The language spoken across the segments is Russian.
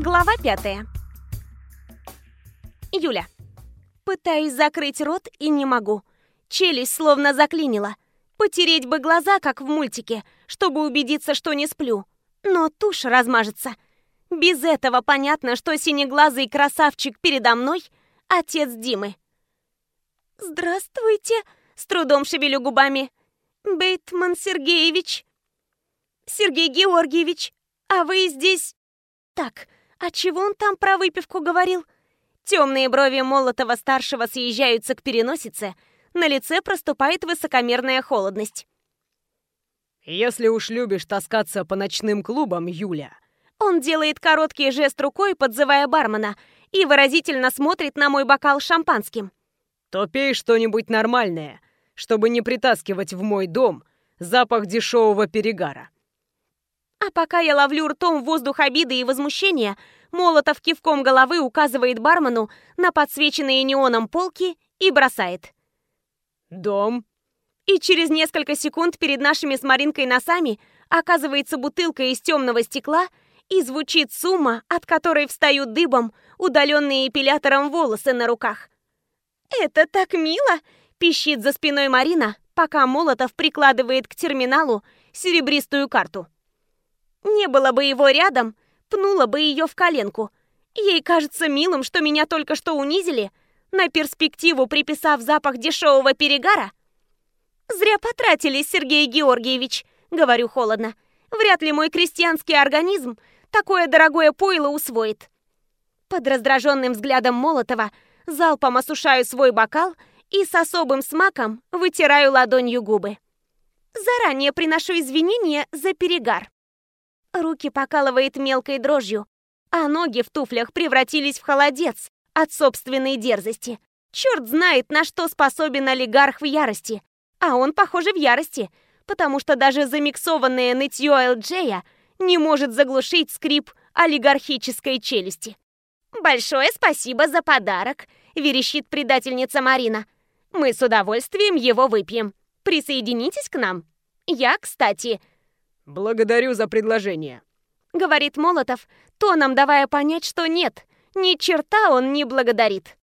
Глава пятая. Юля. Пытаюсь закрыть рот и не могу. Челюсть словно заклинила. Потереть бы глаза, как в мультике, чтобы убедиться, что не сплю. Но тушь размажется. Без этого понятно, что синеглазый красавчик передо мной — отец Димы. «Здравствуйте!» — с трудом шевелю губами. «Бейтман Сергеевич!» «Сергей Георгиевич, а вы здесь...» «Так, а чего он там про выпивку говорил?» Темные брови Молотова-старшего съезжаются к переносице, на лице проступает высокомерная холодность. «Если уж любишь таскаться по ночным клубам, Юля...» Он делает короткий жест рукой, подзывая бармена, и выразительно смотрит на мой бокал шампанским. «То пей что-нибудь нормальное, чтобы не притаскивать в мой дом запах дешевого перегара». А пока я ловлю ртом воздух обиды и возмущения, Молотов кивком головы указывает бармену на подсвеченные неоном полки и бросает. «Дом?» И через несколько секунд перед нашими с Маринкой носами оказывается бутылка из темного стекла и звучит сумма, от которой встают дыбом удаленные эпилятором волосы на руках. «Это так мило!» – пищит за спиной Марина, пока Молотов прикладывает к терминалу серебристую карту. Не было бы его рядом, пнула бы ее в коленку. Ей кажется милым, что меня только что унизили, на перспективу приписав запах дешевого перегара. «Зря потратились, Сергей Георгиевич», — говорю холодно. «Вряд ли мой крестьянский организм такое дорогое пойло усвоит». Под раздраженным взглядом Молотова залпом осушаю свой бокал и с особым смаком вытираю ладонью губы. Заранее приношу извинения за перегар. Руки покалывает мелкой дрожью, а ноги в туфлях превратились в холодец от собственной дерзости. Черт знает, на что способен олигарх в ярости. А он, похоже, в ярости, потому что даже замиксованное нытье Элджея не может заглушить скрип олигархической челюсти. «Большое спасибо за подарок», — верещит предательница Марина. «Мы с удовольствием его выпьем. Присоединитесь к нам. Я, кстати, «Благодарю за предложение», — говорит Молотов, тоном давая понять, что нет, ни черта он не благодарит.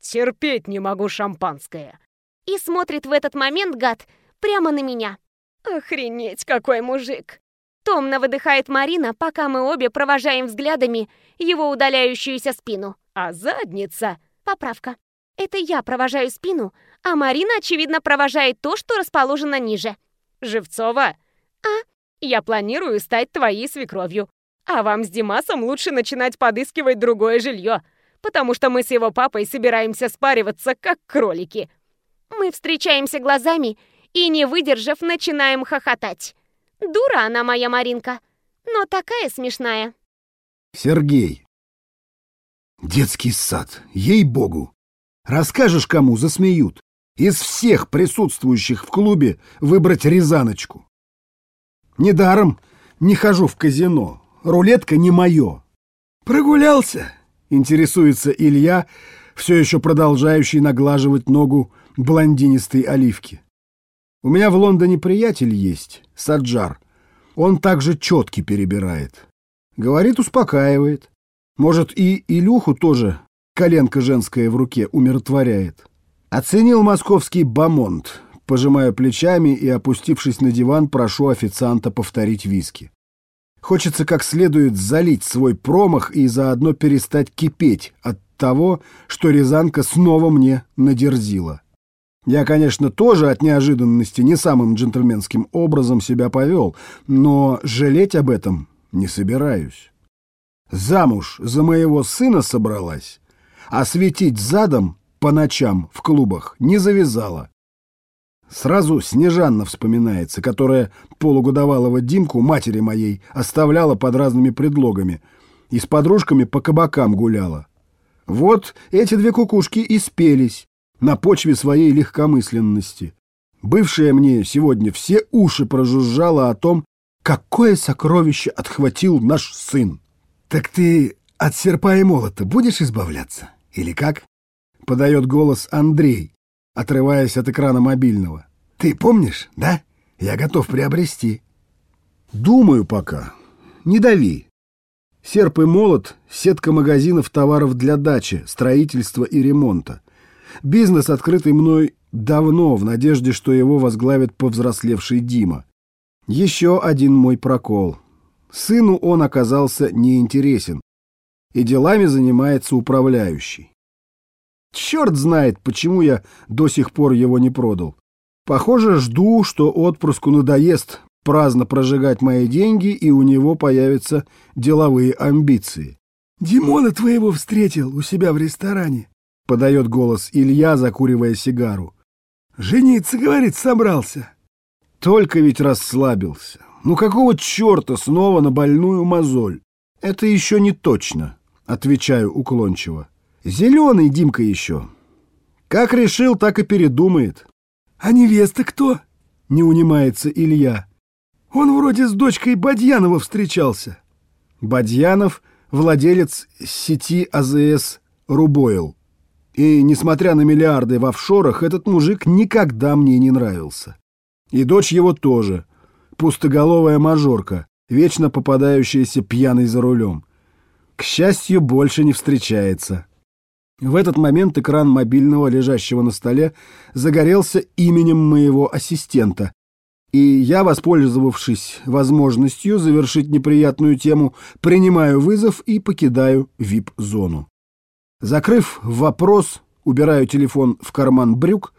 «Терпеть не могу шампанское». И смотрит в этот момент, гад, прямо на меня. «Охренеть, какой мужик!» Томно выдыхает Марина, пока мы обе провожаем взглядами его удаляющуюся спину. «А задница?» Поправка. Это я провожаю спину, а Марина, очевидно, провожает то, что расположено ниже. «Живцова?» «А?» Я планирую стать твоей свекровью. А вам с Димасом лучше начинать подыскивать другое жилье, потому что мы с его папой собираемся спариваться, как кролики. Мы встречаемся глазами и, не выдержав, начинаем хохотать. Дура она моя Маринка, но такая смешная. Сергей. Детский сад, ей-богу. Расскажешь кому, засмеют. Из всех присутствующих в клубе выбрать Рязаночку. Недаром не хожу в казино. Рулетка не мое. Прогулялся? Интересуется Илья, все еще продолжающий наглаживать ногу блондинистой оливки. У меня в Лондоне приятель есть, Саджар. Он также четки перебирает. Говорит, успокаивает. Может, и Илюху тоже коленка женская в руке умиротворяет. Оценил московский бамонт, Пожимая плечами и опустившись на диван, прошу официанта повторить виски. Хочется как следует залить свой промах и заодно перестать кипеть от того, что Рязанка снова мне надерзила. Я, конечно, тоже от неожиданности не самым джентльменским образом себя повел, но жалеть об этом не собираюсь. Замуж за моего сына собралась, а светить задом по ночам в клубах не завязала. Сразу Снежанна вспоминается, которая полугодовалого Димку, матери моей, оставляла под разными предлогами и с подружками по кабакам гуляла. Вот эти две кукушки и спелись на почве своей легкомысленности. Бывшая мне сегодня все уши прожужжала о том, какое сокровище отхватил наш сын. «Так ты от серпа и молота будешь избавляться? Или как?» — подает голос Андрей, отрываясь от экрана мобильного. «Ты помнишь, да? Я готов приобрести». «Думаю пока. Не дави». Серп и молот — сетка магазинов товаров для дачи, строительства и ремонта. Бизнес, открытый мной давно, в надежде, что его возглавит повзрослевший Дима. Еще один мой прокол. Сыну он оказался неинтересен, и делами занимается управляющий. Черт знает, почему я до сих пор его не продал. Похоже, жду, что отпрыску надоест праздно прожигать мои деньги, и у него появятся деловые амбиции. «Димона твоего встретил у себя в ресторане», — подает голос Илья, закуривая сигару. «Жениться, говорит, собрался». Только ведь расслабился. Ну какого черта снова на больную мозоль? Это еще не точно, отвечаю уклончиво. Зеленый Димка еще. Как решил, так и передумает. А невеста кто? Не унимается Илья. Он вроде с дочкой Бадьянова встречался. Бадьянов — владелец сети АЗС «Рубойл». И, несмотря на миллиарды в офшорах, этот мужик никогда мне не нравился. И дочь его тоже. Пустоголовая мажорка, вечно попадающаяся пьяной за рулем. К счастью, больше не встречается. В этот момент экран мобильного, лежащего на столе, загорелся именем моего ассистента, и я, воспользовавшись возможностью завершить неприятную тему, принимаю вызов и покидаю вип-зону. Закрыв вопрос, убираю телефон в карман брюк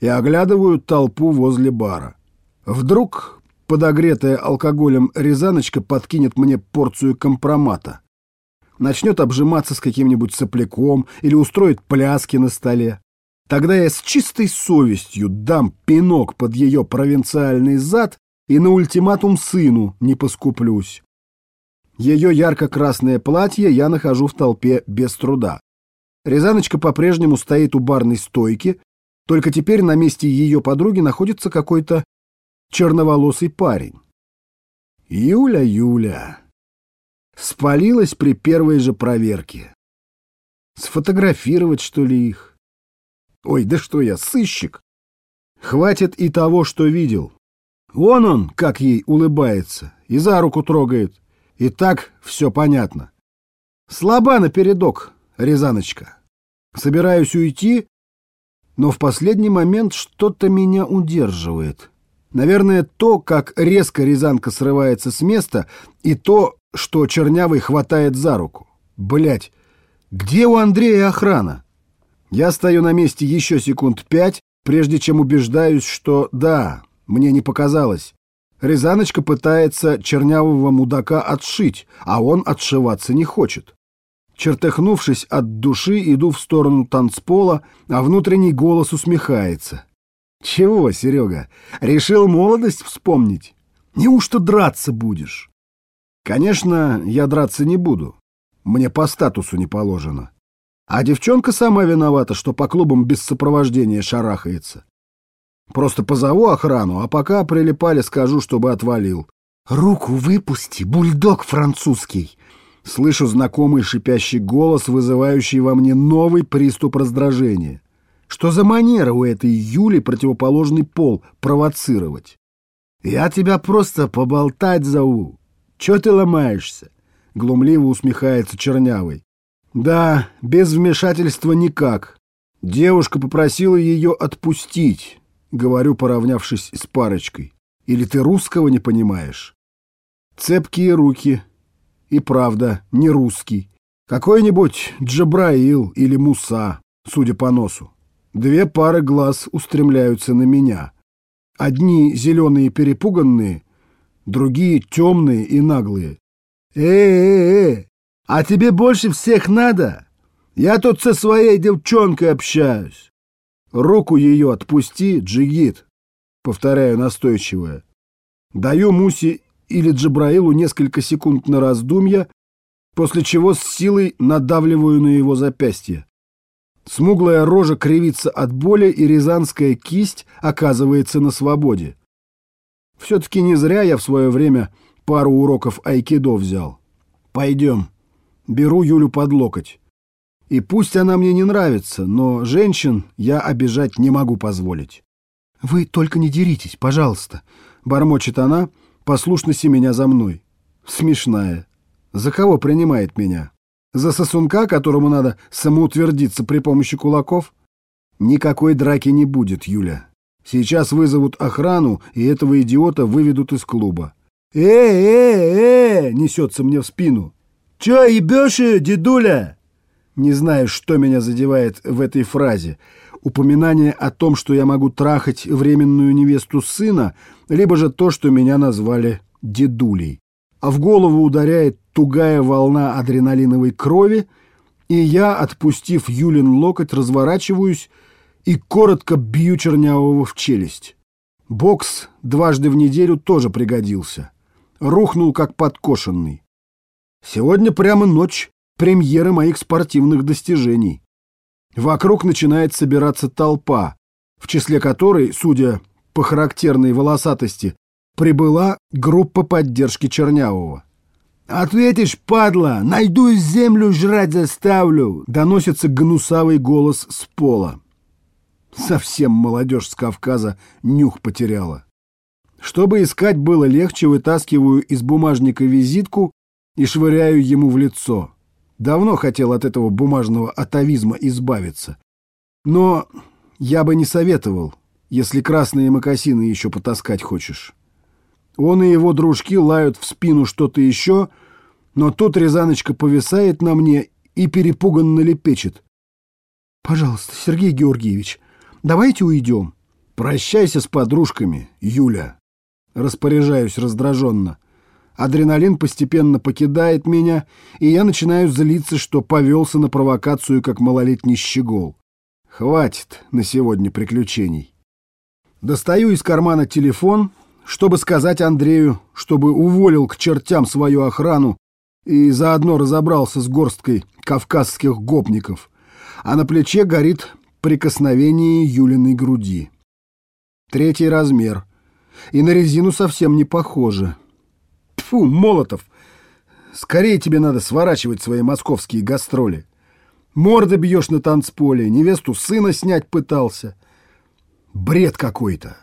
и оглядываю толпу возле бара. Вдруг подогретая алкоголем Рязаночка подкинет мне порцию компромата. Начнет обжиматься с каким-нибудь сопляком или устроит пляски на столе. Тогда я с чистой совестью дам пинок под ее провинциальный зад и на ультиматум сыну не поскуплюсь. Ее ярко-красное платье я нахожу в толпе без труда. Рязаночка по-прежнему стоит у барной стойки, только теперь на месте ее подруги находится какой-то черноволосый парень. Юля, Юля. Спалилась при первой же проверке. Сфотографировать, что ли, их? Ой, да что я, сыщик? Хватит и того, что видел. Вон он, как ей улыбается, и за руку трогает. И так все понятно. Слаба напередок, Рязаночка. Собираюсь уйти, но в последний момент что-то меня удерживает. Наверное, то, как резко Рязанка срывается с места, и то, что Чернявый хватает за руку. Блять, где у Андрея охрана? Я стою на месте еще секунд пять, прежде чем убеждаюсь, что да, мне не показалось. Рязаночка пытается чернявого мудака отшить, а он отшиваться не хочет. Чертыхнувшись от души, иду в сторону танцпола, а внутренний голос усмехается. «Чего, Серега, решил молодость вспомнить? Неужто драться будешь?» «Конечно, я драться не буду. Мне по статусу не положено. А девчонка сама виновата, что по клубам без сопровождения шарахается. Просто позову охрану, а пока прилипали, скажу, чтобы отвалил. «Руку выпусти, бульдог французский!» Слышу знакомый шипящий голос, вызывающий во мне новый приступ раздражения. Что за манера у этой Юли противоположный пол провоцировать? «Я тебя просто поболтать зову. Чё ты ломаешься?» Глумливо усмехается Чернявый. Да, без вмешательства никак. Девушка попросила ее отпустить, говорю, поравнявшись с парочкой. Или ты русского не понимаешь? Цепкие руки. И правда, не русский. Какой-нибудь Джабраил или Муса, судя по носу. Две пары глаз устремляются на меня. Одни зеленые перепуганные, другие темные и наглые. «Э-э-э! А тебе больше всех надо? Я тут со своей девчонкой общаюсь. Руку ее отпусти, джигит. Повторяю настойчиво. Даю Муси или Джабраилу несколько секунд на раздумья, после чего с силой надавливаю на его запястье. Смуглая рожа кривится от боли, и рязанская кисть оказывается на свободе. Все-таки не зря я в свое время пару уроков айкидо взял. Пойдем. Беру Юлю под локоть. И пусть она мне не нравится, но женщин я обижать не могу позволить. «Вы только не деритесь, пожалуйста», — бормочет она, послушно меня за мной. Смешная. За кого принимает меня? За сосунка, которому надо самоутвердиться при помощи кулаков? Никакой драки не будет, Юля. Сейчас вызовут охрану, и этого идиота выведут из клуба. «Э-э-э!» — несется мне в спину. «Чё ебёшь, дедуля?» Не знаю, что меня задевает в этой фразе. Упоминание о том, что я могу трахать временную невесту сына, либо же то, что меня назвали дедулей. А в голову ударяет тугая волна адреналиновой крови, и я, отпустив Юлин локоть, разворачиваюсь и коротко бью Чернявого в челюсть. Бокс дважды в неделю тоже пригодился. Рухнул как подкошенный. Сегодня прямо ночь премьеры моих спортивных достижений. Вокруг начинает собираться толпа, в числе которой, судя по характерной волосатости, прибыла группа поддержки Чернявого. «Ответишь, падла! Найду землю жрать заставлю!» — доносится гнусавый голос с пола. Совсем молодежь с Кавказа нюх потеряла. Чтобы искать было легче, вытаскиваю из бумажника визитку и швыряю ему в лицо. Давно хотел от этого бумажного атовизма избавиться. Но я бы не советовал, если красные мокасины еще потаскать хочешь. Он и его дружки лают в спину что-то еще, но тут Рязаночка повисает на мне и перепуганно лепечет. «Пожалуйста, Сергей Георгиевич, давайте уйдем». «Прощайся с подружками, Юля», — распоряжаюсь раздраженно. Адреналин постепенно покидает меня, и я начинаю злиться, что повелся на провокацию, как малолетний щегол. Хватит на сегодня приключений. Достаю из кармана телефон, чтобы сказать Андрею, чтобы уволил к чертям свою охрану и заодно разобрался с горсткой кавказских гопников, а на плече горит прикосновение Юлиной груди. Третий размер. И на резину совсем не похоже. Тьфу, Молотов! Скорее тебе надо сворачивать свои московские гастроли. Морды бьешь на танцполе, невесту сына снять пытался. Бред какой-то.